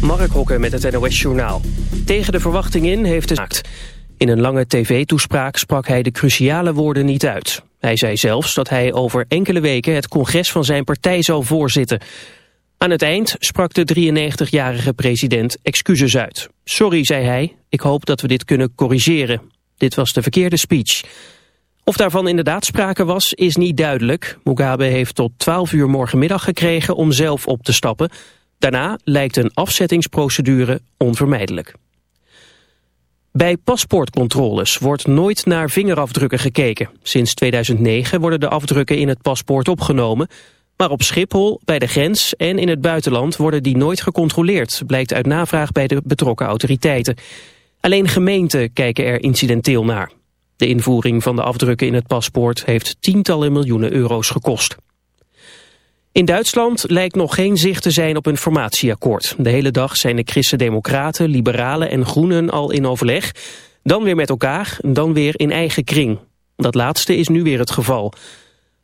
Mark Hokke met het NOS Journaal. Tegen de verwachting in heeft het gemaakt. In een lange tv-toespraak sprak hij de cruciale woorden niet uit. Hij zei zelfs dat hij over enkele weken het congres van zijn partij zou voorzitten. Aan het eind sprak de 93-jarige president excuses uit. Sorry, zei hij, ik hoop dat we dit kunnen corrigeren. Dit was de verkeerde speech. Of daarvan inderdaad sprake was, is niet duidelijk. Mugabe heeft tot 12 uur morgenmiddag gekregen om zelf op te stappen... Daarna lijkt een afzettingsprocedure onvermijdelijk. Bij paspoortcontroles wordt nooit naar vingerafdrukken gekeken. Sinds 2009 worden de afdrukken in het paspoort opgenomen... maar op Schiphol, bij de grens en in het buitenland worden die nooit gecontroleerd... blijkt uit navraag bij de betrokken autoriteiten. Alleen gemeenten kijken er incidenteel naar. De invoering van de afdrukken in het paspoort heeft tientallen miljoenen euro's gekost. In Duitsland lijkt nog geen zicht te zijn op een formatieakkoord. De hele dag zijn de Christen-Democraten, Liberalen en Groenen al in overleg. Dan weer met elkaar, dan weer in eigen kring. Dat laatste is nu weer het geval.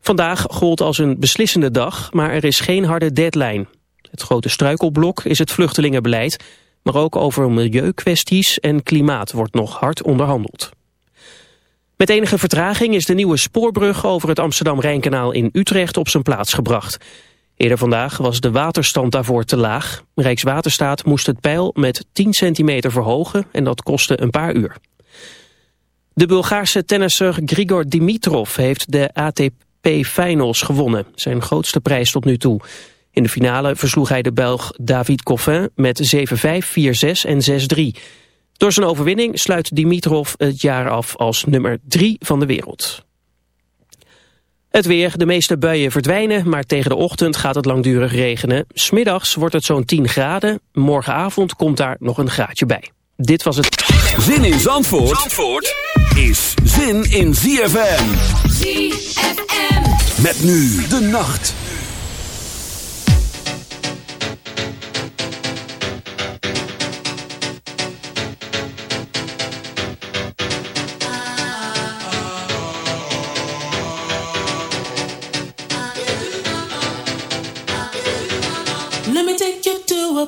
Vandaag gold als een beslissende dag, maar er is geen harde deadline. Het grote struikelblok is het vluchtelingenbeleid... maar ook over milieukwesties en klimaat wordt nog hard onderhandeld. Met enige vertraging is de nieuwe spoorbrug over het Amsterdam-Rijnkanaal in Utrecht op zijn plaats gebracht. Eerder vandaag was de waterstand daarvoor te laag. Rijkswaterstaat moest het peil met 10 centimeter verhogen en dat kostte een paar uur. De Bulgaarse tennisser Grigor Dimitrov heeft de ATP Finals gewonnen, zijn grootste prijs tot nu toe. In de finale versloeg hij de Belg David Coffin met 7-5, 4-6 en 6-3. Door zijn overwinning sluit Dimitrov het jaar af als nummer 3 van de wereld. Het weer, de meeste buien verdwijnen, maar tegen de ochtend gaat het langdurig regenen. Smiddags wordt het zo'n 10 graden, morgenavond komt daar nog een graadje bij. Dit was het... Zin in Zandvoort, Zandvoort is zin in ZFM. ZFM. Met nu de nacht.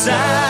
inside.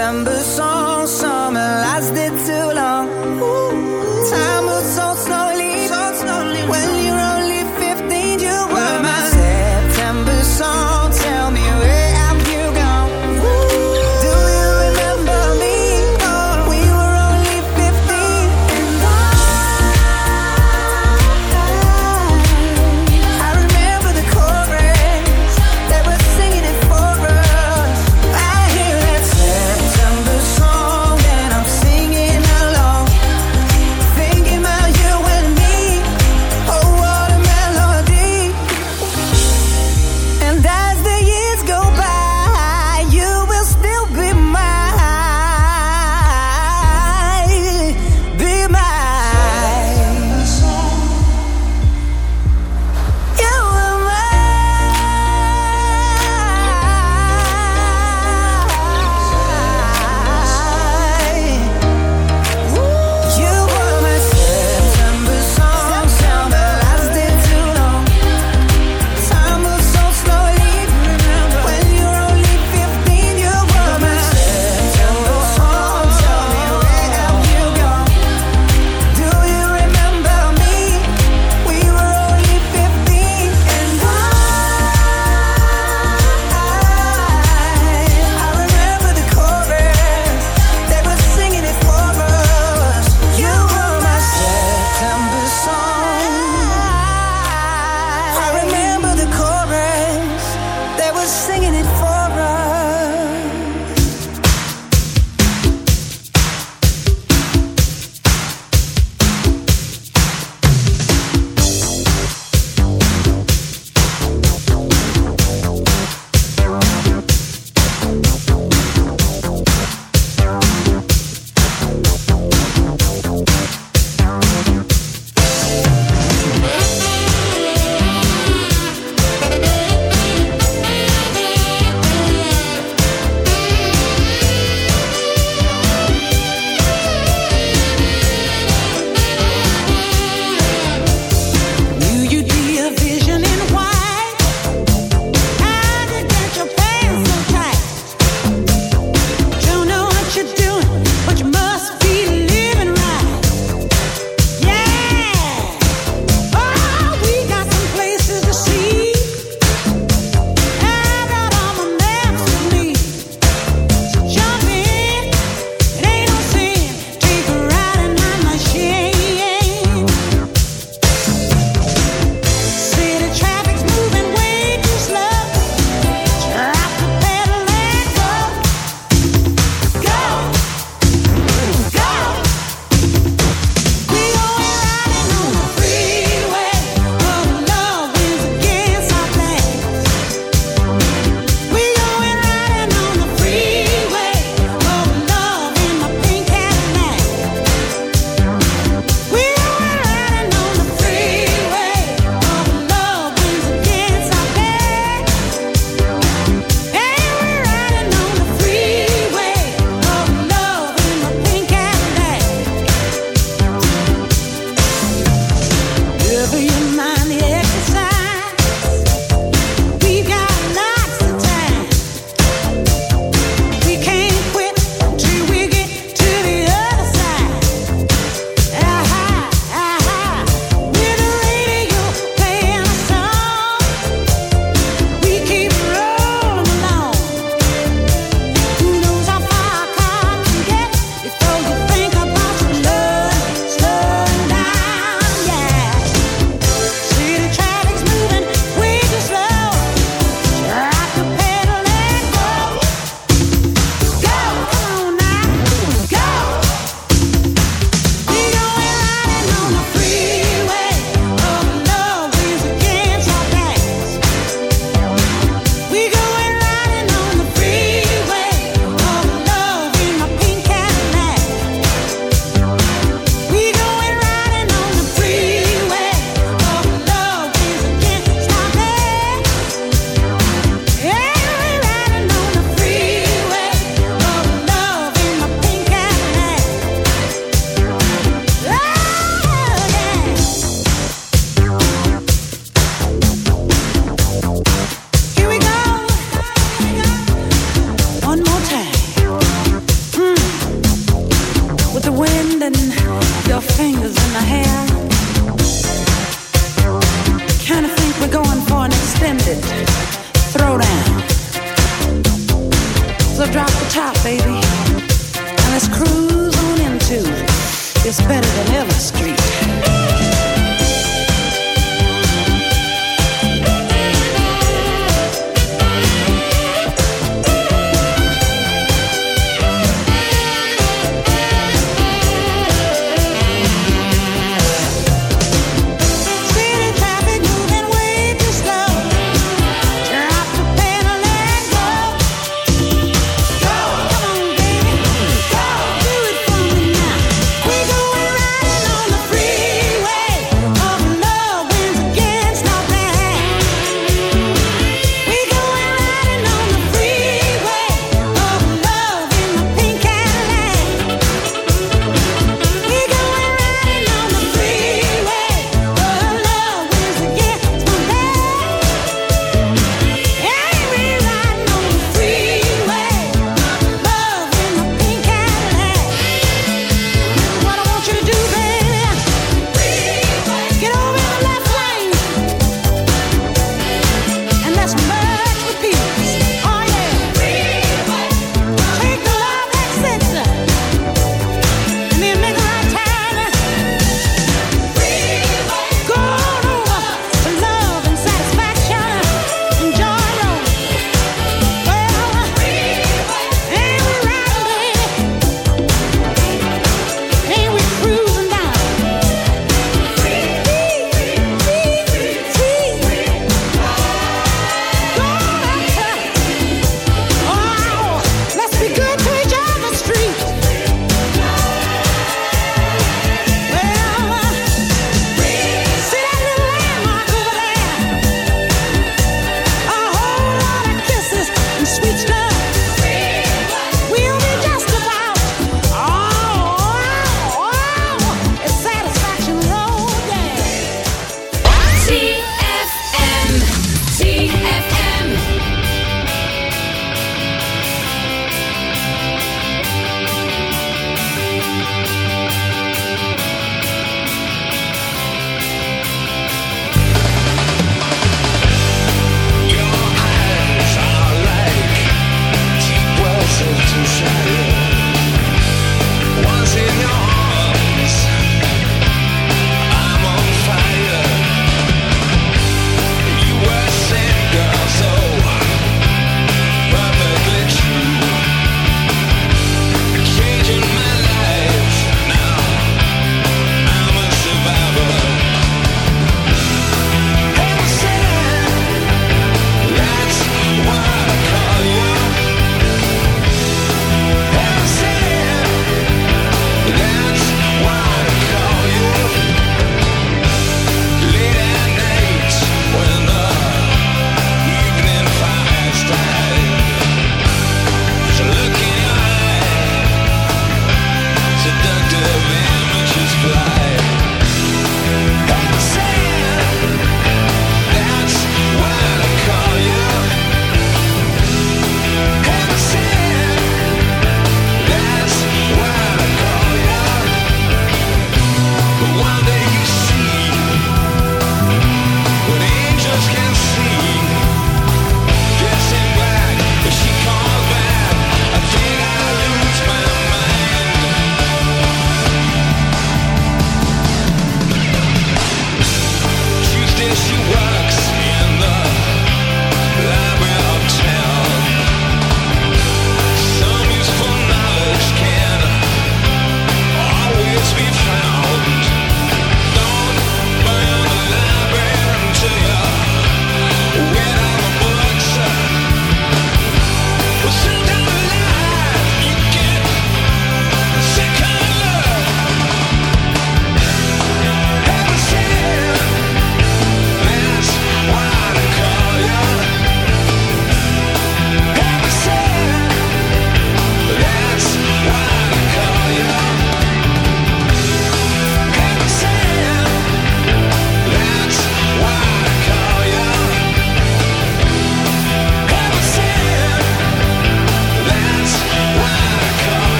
September.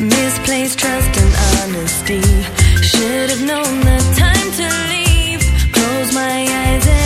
Misplaced trust and honesty. Should have known the time to leave. Close my eyes and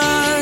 done